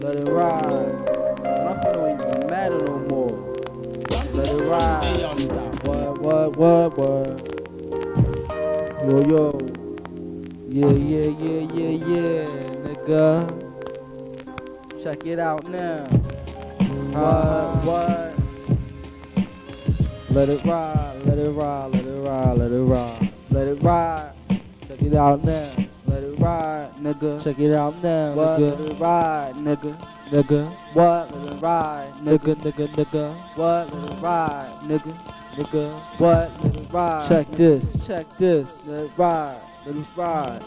Let it ride. Don't even matter no more. Let it ride. What, what, what, what? Yo, yo. Yeah, yeah, yeah, yeah, yeah, nigga. Check it out now. What, what? Let it ride, let it ride, let it ride, let it ride, let it ride. Check it out now. Ride, nigga. Check it out now, what? nigga. Let it ride, nigga. Nigga. What? Let it ride, nigga, nigga, nigga. What? Let it ride, nigga. Nigga. What? Let it ride. Check this, check this. Let it ride, let it ride.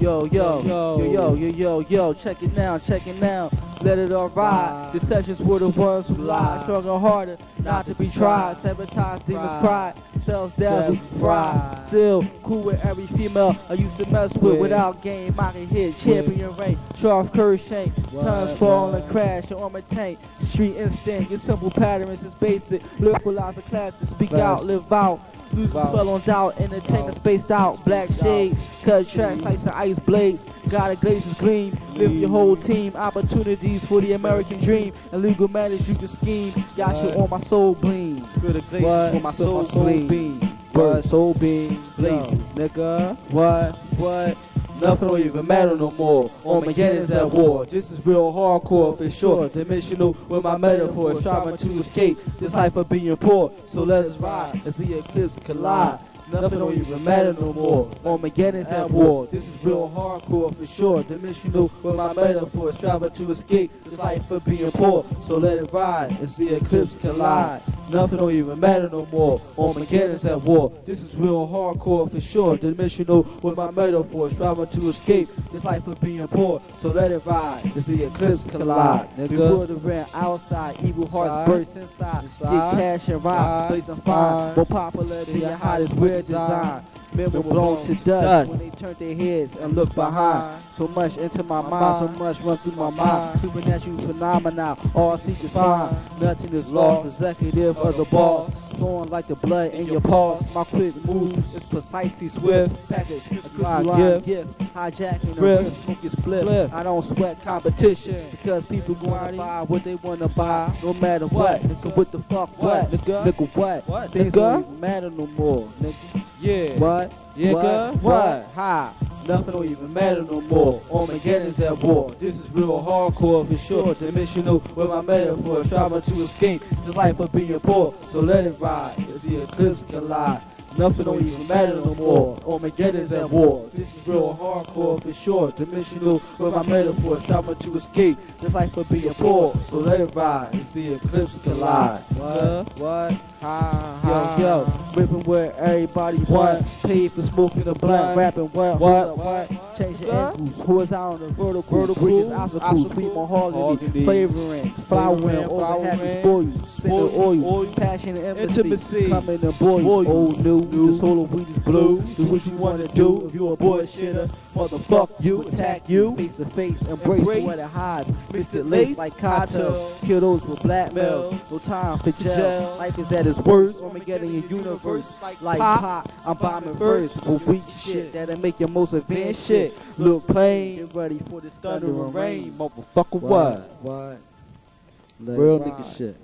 Yo, yo, yo, yo, yo, yo, yo, check it now, check it now. Let it all ride. The sessions were the ones who lied, Stronger, harder, not to be tried. Sabotage, demons cry. Cells dazzle, fry. Still cool with every female I used to mess with. Without game, I can hit champion rank. Sharp curve shank. Tons fall and crash on my tank. Street instinct, your simple patterns is basic. Lyricalize the class to speak out, live out. Lose fell on doubt, entertainment spaced out, black shades, cut tracks like some ice blades, got a glazes gleam, lift your whole mm. team, opportunities for the American dream, Illegal legal matters you can scheme, got you on my soul gleam. Feel the glazes for my soul gleam. What? Soul beam, blazes, nigga. What? What? Nothing don't even matter no more. Armageddon's at war. This is real hardcore for sure. Dimensional with my metaphor. Striving to escape this life of being poor. So let's ride as the eclipse collide. Nothing don't even matter no more. Armageddon's at war. This is real hardcore for sure. Dimensional with my metaphor. Striving to escape this life of being poor. So let it ride as the eclipse collide. Nothing don't even matter no more. All Armageddon's at war. This is real hardcore for sure. Dimensional with my metaphor. Striving to escape this life of being poor. So let it ride as the eclipse collide. Nigga. Before the ran outside, evil hearts burst inside. Inside. Get cash and ride, blazing fine. More popular than your hottest weird design. Men were blown to dust when they turned their heads and looked behind. So much into my mind, so much run through my mind. Supernatural phenomena, all seek to find. Nothing is lost, executive of the boss. Flowing like the blood in your pulse. My quick moves is precisely swift. Package, a crystalline gift. Hijacking Rip. smoke your split. Flip. I don't sweat competition because people gonna buy what they wanna buy, no matter what. Nigga, what the fuck, what? What, nigga? Nigga, what? What, Things nigga? don't even matter no more, nigga. Yeah. What? Nigga. What? What? Ha. Nothing don't even matter no more. Armageddon's at war. This is real hardcore for sure. Dimensional with my metaphor. Striving to escape this life of being poor. So let it ride It's the eclipse collide. Nothing don't even matter no more. Armageddon's at war. This is real hardcore for sure. Dimensional with my metaphor. Striving to escape this life of being poor. So let it ride as the eclipse collide. What? What? Ha, Yo, ha. yo, ripping where everybody want. Paid for smoking the blunt, rapping what, What? what, Change What? angles, horizontal, vertical, Vertical, bridges, obstacles, obstacle, sweet mahogany, flavoring, flowering, flavoring, all the happy for you, single oil, oil, passion and intimacy, intimacy, coming to boy, boy, old oh, new, new, the soul of weed is blue, do what you wanna do, if you a bullshitter, motherfuck you, attack you, face to face, embrace, Embrace. what it hides, it lace like cocktail, kill those with blackmail, mail, no time for jail, jail, life is at its worst, Armageddon in universe, like pop, I'm bombing first, with weak shit. that'll make your most advanced shit look plain, get ready for the thunder and rain, motherfucker. What? What? Real nigga shit.